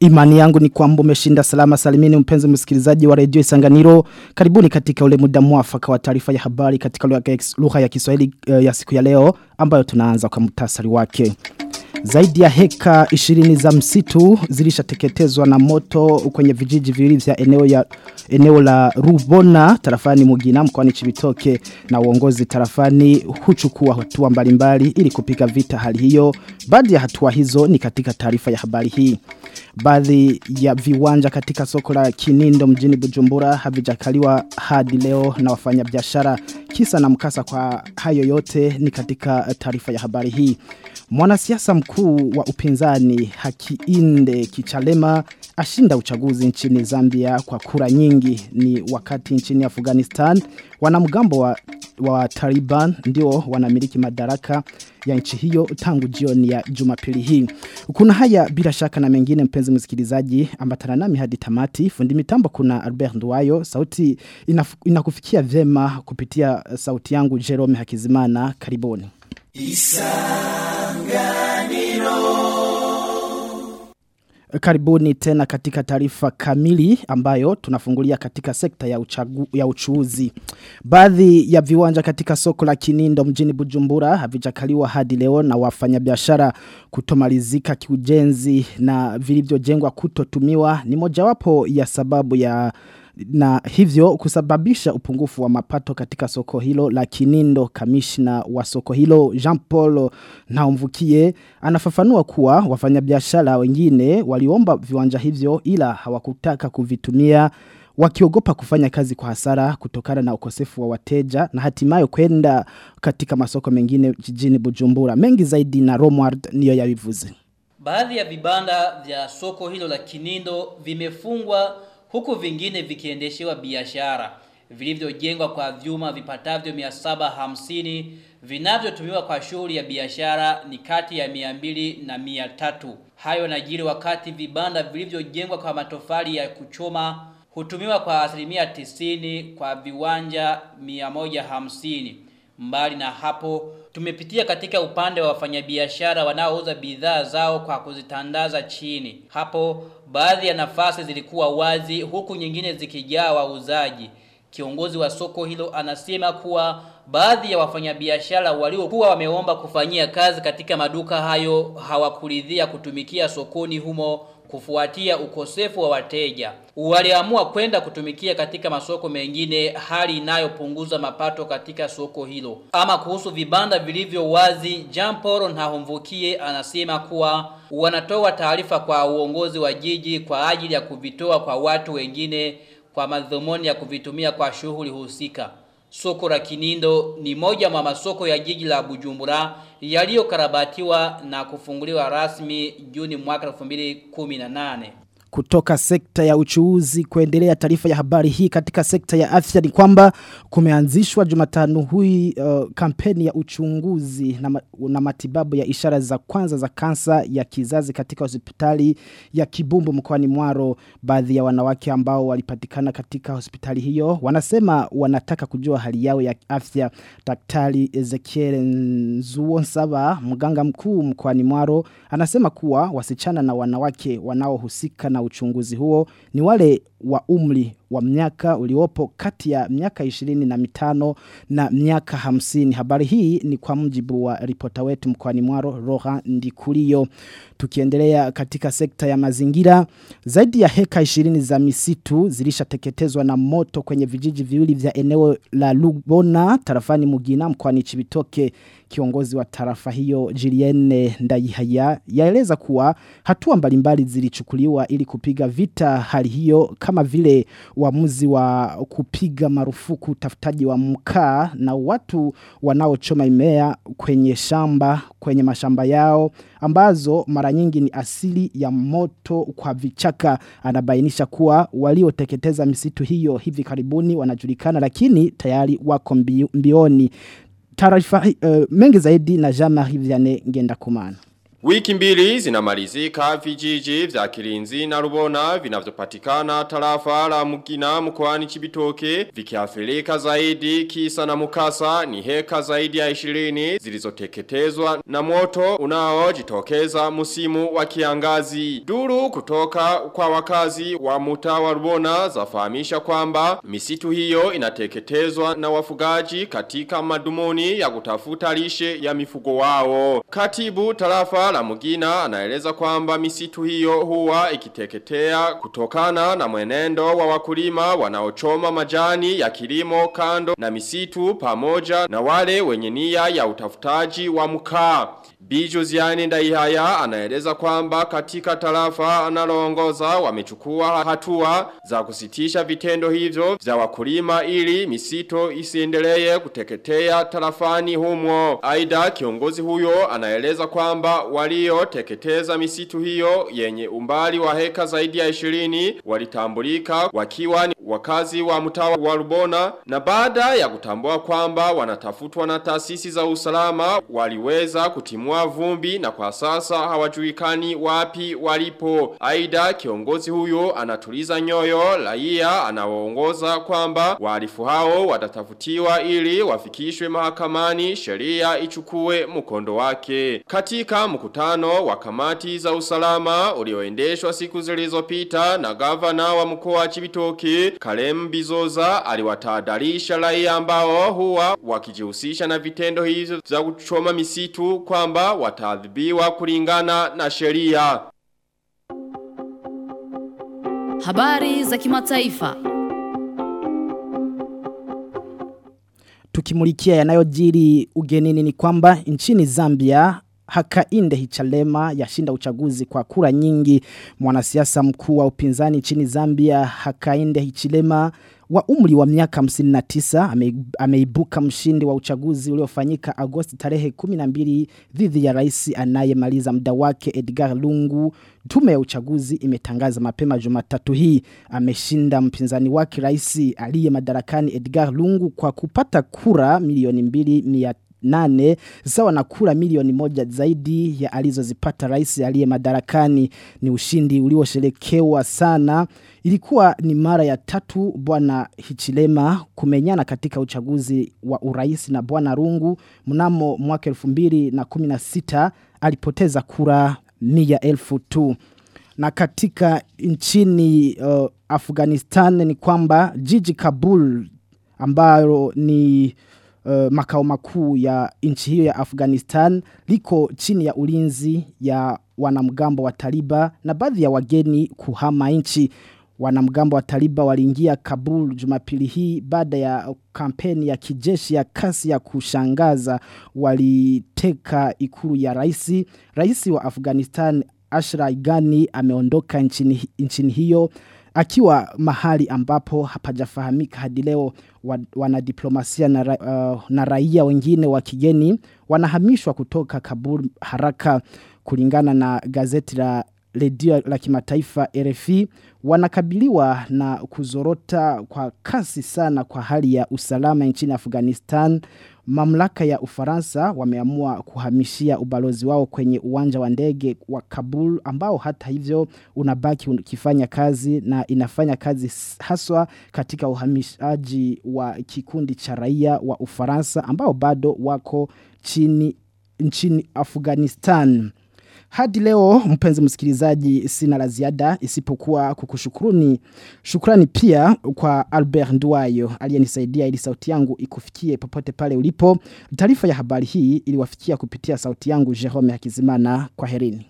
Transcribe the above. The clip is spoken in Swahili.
Imani yangu ni kwamba umeshinda salama salimini mpenzi msikilizaji wa redio Isanganiro. Karibuni katika ule muda mwafaka wa taarifa ya habari katika lugha ya Kiswahili uh, ya siku ya leo ambayo tunaanza kwa mtasari wake. Zaidi ya heka 20 za msitu zilishateketezwa na moto kwenye vijiji viwili vya eneo ya eneo la Rubona tarafani Mugina mkoani Chibitoke na uongozi tarafani huchukua hatua mbalimbali ili kupiga vita hali hiyo. Baadhi ya hatua hizo ni katika taarifa ya habari hii. Baadhi ya viwanja katika soko la Kinindo mjini Bujumbura havijakaliwa hadi leo na wafanyabiashara. Kisa na mkasa kwa hayo yote ni katika taarifa ya habari hii. Mwanasiasa mkuu wa upinzani Hakiinde Kichalema ashinda uchaguzi nchini Zambia kwa kura nyingi ni wakati nchini Afghanistan wanamgambo wa, wa Taliban ndio wanamiliki madaraka ya nchi hiyo tangu jioni ya Jumapili hii. Kuna haya bila shaka na mengine mpenzi msikilizaji ambatana nami hadi tamati. Fundi mitambo kuna Albert Nduwayo. Sauti inakufikia vema kupitia sauti yangu Jerome Hakizimana. Karibuni. Karibuni tena katika taarifa kamili ambayo tunafungulia katika sekta ya, uchagu, ya uchuuzi. Baadhi ya viwanja katika soko la Kinindo mjini Bujumbura havijakaliwa hadi leo na wafanyabiashara kutomalizika kiujenzi na vilivyojengwa kutotumiwa ni mojawapo ya sababu ya na hivyo kusababisha upungufu wa mapato katika soko hilo la Kinindo kamishna wa soko hilo Jean Paul Naumvukie anafafanua kuwa wafanyabiashara wengine waliomba viwanja hivyo ila hawakutaka kuvitumia wakiogopa kufanya kazi kwa hasara kutokana na ukosefu wa wateja na hatimaye kwenda katika masoko mengine jijini Bujumbura. Mengi zaidi na Romward niyo yavivuze Baadhi ya vibanda vya soko hilo la Kinindo vimefungwa huku vingine vikiendeshewa biashara vilivyojengwa kwa vyuma vipatavyo 750 vinavyotumiwa kwa shughuli ya biashara ni kati ya 200 na 300 hayo najiri wakati vibanda vilivyojengwa kwa matofali ya kuchoma hutumiwa kwa asilimia 90 kwa viwanja 150 mbali na hapo tumepitia katika upande wa wafanyabiashara wanaouza bidhaa zao kwa kuzitandaza chini. Hapo baadhi ya nafasi zilikuwa wazi huku nyingine zikijaa wauzaji. Kiongozi wa soko hilo anasema kuwa baadhi ya wafanyabiashara waliokuwa wameomba kufanyia kazi katika maduka hayo hawakuridhia kutumikia sokoni humo kufuatia ukosefu wa wateja. Waliamua kwenda kutumikia katika masoko mengine hali inayopunguza mapato katika soko hilo. Ama kuhusu vibanda vilivyo wazi, Jean Paul Ntahomvukie anasema kuwa wanatoa taarifa kwa uongozi wa jiji kwa ajili ya kuvitoa kwa watu wengine kwa madhumuni ya kuvitumia kwa shughuli husika. Soko la Kinindo ni moja mwa masoko ya jiji la Bujumbura yaliyokarabatiwa na kufunguliwa rasmi Juni mwaka 2018 kutoka sekta ya uchuuzi kuendelea taarifa ya habari hii katika sekta ya afya ni kwamba kumeanzishwa Jumatano hui uh, kampeni ya uchunguzi na, ma, na matibabu ya ishara za kwanza za kansa ya kizazi katika hospitali ya Kibumbu mkoani Mwaro. Baadhi ya wanawake ambao walipatikana katika hospitali hiyo wanasema wanataka kujua hali yao ya afya. Daktari Ezekiel Nzuonsaba mganga mkuu mkoani Mwaro anasema kuwa wasichana na wanawake wanaohusika na uchunguzi huo ni wale wa umri wa miaka uliopo kati ya miaka 20 na mitano na miaka 50. Habari hii ni kwa mjibu wa ripota wetu mkwani mwaro Roha ndikulio. Tukiendelea katika sekta ya mazingira, zaidi ya heka 20 za misitu zilishateketezwa na moto kwenye vijiji viwili vya eneo la Lubona, tarafani Mugina mkwani Chibitoke. Kiongozi wa tarafa hiyo Julienne Ndayihaya yaeleza kuwa hatua mbalimbali zilichukuliwa ili kupiga vita hali hiyo kama vile uamuzi wa kupiga marufuku utafutaji wa mkaa na watu wanaochoma imea kwenye shamba kwenye mashamba yao ambazo mara nyingi ni asili ya moto kwa vichaka. Anabainisha kuwa walioteketeza misitu hiyo hivi karibuni wanajulikana lakini tayari wako mbioni. Taarifa uh, mengi zaidi na Jean-Marie Vianney ngenda kumana Wiki mbili zinamalizika vijiji vya Kilinzi na Rubona vinavyopatikana tarafa la Mugina mkoani Chibitoke vikiathirika zaidi kisa na mukasa ni heka zaidi ya 20 zilizoteketezwa na moto unaojitokeza musimu wa kiangazi. Duru kutoka kwa wakazi wa mtaa wa Rubona zafahamisha kwamba misitu hiyo inateketezwa na wafugaji katika madumuni ya kutafuta lishe ya mifugo wao. Katibu tarafa la Mugina anaeleza kwamba misitu hiyo huwa ikiteketea kutokana na mwenendo wa wakulima wanaochoma majani ya kilimo kando na misitu pamoja na wale wenye nia ya utafutaji wa mkaa. Bijo ziani ndaihaya anaeleza kwamba katika tarafa analoongoza wamechukua hatua za kusitisha vitendo hivyo vya wakulima ili misito isiendelee kuteketea tarafani humo. Aida kiongozi huyo anaeleza kwamba walio teketeza misitu hiyo yenye umbali wa heka zaidi ya 20 walitambulika wakiwa ni wakazi wa mutawa wa Rubona na baada ya kutambua kwamba wanatafutwa na taasisi za usalama waliweza kutimua vumbi na kwa sasa hawajulikani wapi walipo. Aida kiongozi huyo anatuliza nyoyo raia anawaongoza kwamba walifu hao watatafutiwa ili wafikishwe mahakamani sheria ichukue mkondo wake. Katika mkutano wa kamati za usalama ulioendeshwa siku zilizopita na gavana wa mkoa wa Chibitoke Kalem Bizoza aliwatahadharisha raia ambao huwa wakijihusisha na vitendo hivyo za kuchoma misitu kwamba wataadhibiwa kulingana na sheria. Habari za kimataifa. Tukimulikia yanayojiri ugenini ni kwamba nchini Zambia Hakainde Hichalema yashinda uchaguzi kwa kura nyingi. Mwanasiasa mkuu wa upinzani chini Zambia Hakainde Hichilema wa umri wa miaka 59 ame, ameibuka mshindi wa uchaguzi uliofanyika Agosti tarehe 12 dhidi ya rais anayemaliza muda wake Edgar Lungu. Tume ya uchaguzi imetangaza mapema Jumatatu hii ameshinda mpinzani wake rais aliye madarakani Edgar Lungu kwa kupata kura milioni mbili mia nane sawa na kura milioni moja zaidi ya alizozipata rais aliye madarakani. Ni ushindi uliosherekewa sana. Ilikuwa ni mara ya tatu bwana Hichilema kumenyana katika uchaguzi wa urais na bwana Rungu mnamo mwaka 2016 alipoteza kura mia elfu tu. Na katika nchini uh, Afghanistan ni kwamba jiji Kabul ambayo ni uh, makao makuu ya nchi hiyo ya Afghanistan liko chini ya ulinzi ya wanamgambo wa Taliba na baadhi ya wageni kuhama nchi. Wanamgambo wa Taliba waliingia Kabul Jumapili hii baada ya kampeni ya kijeshi ya kasi ya kushangaza waliteka ikulu ya rais. Rais wa Afghanistan Ashraf Ghani ameondoka nchini, nchini hiyo akiwa mahali ambapo hapajafahamika hadi leo wa, wanadiplomasia na, ra, uh, na raia wengine wa kigeni wanahamishwa kutoka Kabul haraka kulingana na gazeti la redio la kimataifa RFI wanakabiliwa na kuzorota kwa kasi sana kwa hali ya usalama nchini Afghanistan. Mamlaka ya Ufaransa wameamua kuhamishia ubalozi wao kwenye uwanja wa ndege wa Kabul ambao hata hivyo unabaki ukifanya kazi na inafanya kazi haswa katika uhamishaji wa kikundi cha raia wa Ufaransa ambao bado wako chini nchini Afghanistan. Hadi leo mpenzi msikilizaji sina la ziada isipokuwa kukushukuruni. Shukrani pia kwa Albert nduayo aliyenisaidia ili sauti yangu ikufikie popote pale ulipo. Taarifa ya habari hii iliwafikia kupitia sauti yangu Jerome Hakizimana. Kwaherini.